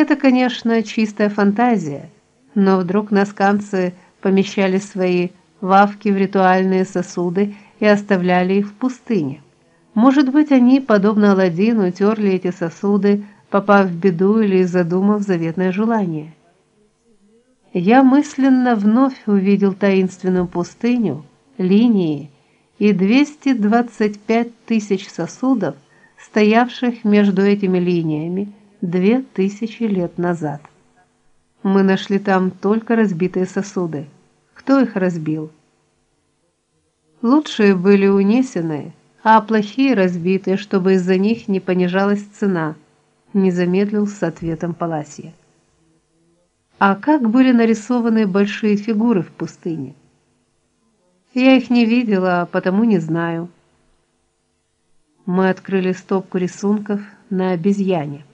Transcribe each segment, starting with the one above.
Это, конечно, чистая фантазия, но вдруг насканцы помещали свои вавки в ритуальные сосуды и оставляли их в пустыне. Может быть, они, подобно Аладдину, терли эти сосуды, попав в беду или задумав заветное желание. Я мысленно вновь увидел таинственную пустыню, линии и 225 тысяч сосудов, стоявших между этими линиями две тысячи лет назад. Мы нашли там только разбитые сосуды. Кто их разбил? Лучшие были унесены, а плохие разбиты, чтобы из-за них не понижалась цена. Не замедлил с ответом Паласия. А как были нарисованы большие фигуры в пустыне? Я их не видела, потому не знаю. Мы открыли стопку рисунков на обезьяне.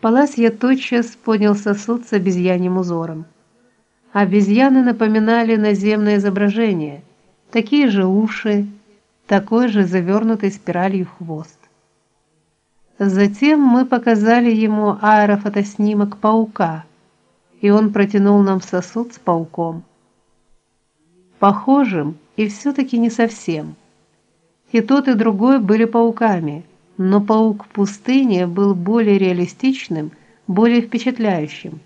Паласия тотчас понял сосуд с обезьяньим узором. Обезьяны напоминали наземное изображение, такие же уши, такой же завернутый спиралью хвост. Затем мы показали ему аэрофотоснимок паука, и он протянул нам сосуд с пауком. Похожим и все таки не совсем. И тот, и другой были пауками, но паук в пустыне был более реалистичным, более впечатляющим.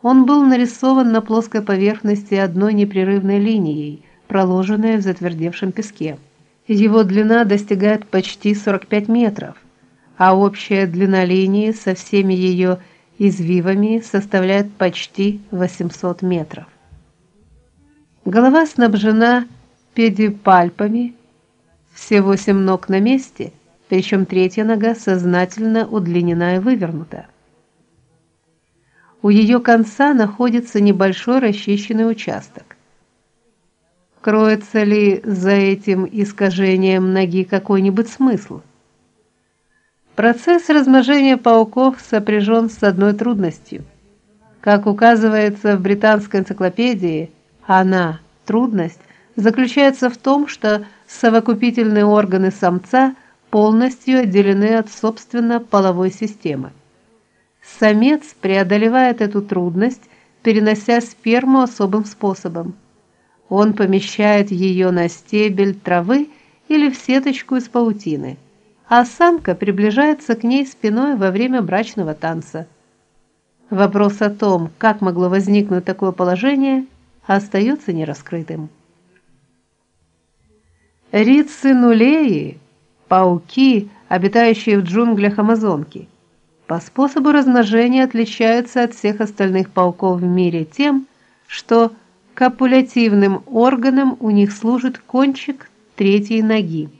Он был нарисован на плоской поверхности одной непрерывной линией, проложенной в затвердевшем песке. Его длина достигает почти 45 метров, а общая длина линии со всеми ее извивами составляет почти 800 метров. Голова снабжена педипальпами, все восемь ног на месте, причем третья нога сознательно удлинена и вывернута. У ее конца находится небольшой расчищенный участок. Кроется ли за этим искажением ноги какой-нибудь смысл? Процесс размножения пауков сопряжен с одной трудностью. Как указывается в британской энциклопедии, она, трудность, заключается в том, что совокупительные органы самца полностью отделены от собственно половой системы. Самец преодолевает эту трудность, перенося сперму особым способом. Он помещает ее на стебель травы или в сеточку из паутины, а самка приближается к ней спиной во время брачного танца. Вопрос о том, как могло возникнуть такое положение, остается нераскрытым. Рицинулеи пауки, обитающие в джунглях Амазонки, по способу размножения отличаются от всех остальных пауков в мире тем, что копулятивным органом у них служит кончик третьей ноги.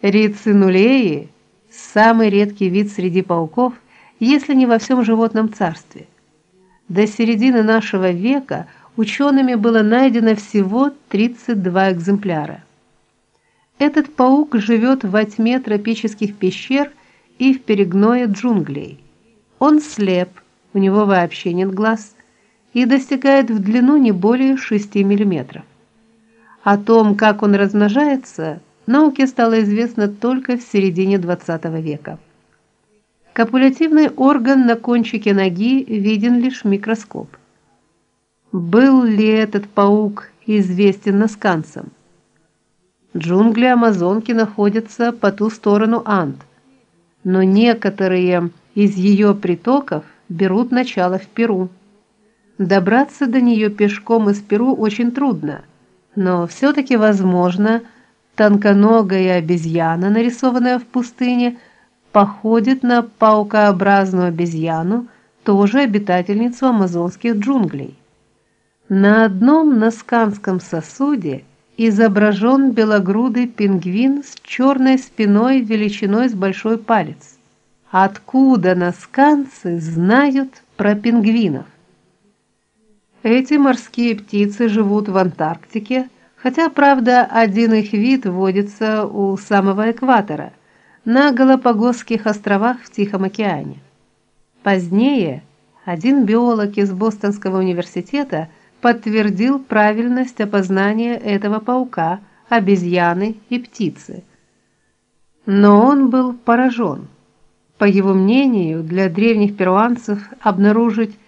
Рицинулеи самый редкий вид среди пауков, если не во всем животном царстве. До середины нашего века учеными было найдено всего 32 экземпляра. Этот паук живет во тьме тропических пещер и в перегное джунглей. Он слеп, у него вообще нет глаз и достигает в длину не более 6 мм. О том, как он размножается, науке стало известно только в середине XX века. Копулятивный орган на кончике ноги виден лишь в микроскоп. Был ли этот паук известен насканцам? Джунгли Амазонки находятся по ту сторону Анд, но некоторые из ее притоков берут начало в Перу. Добраться до нее пешком из Перу очень трудно, но все таки возможно, тонконогая обезьяна, нарисованная в пустыне, походит на паукообразную обезьяну, тоже обитательницу амазонских джунглей. На одном насканском сосуде изображен белогрудый пингвин с черной спиной величиной с большой палец. Откуда насканцы знают про пингвинов? Эти морские птицы живут в Антарктике, хотя, правда, один их вид водится у самого экватора, на Галапагосских островах в Тихом океане. Позднее один биолог из Бостонского университета подтвердил правильность опознания этого паука, обезьяны и птицы. Но он был поражен. по его мнению, для древних перуанцев обнаружить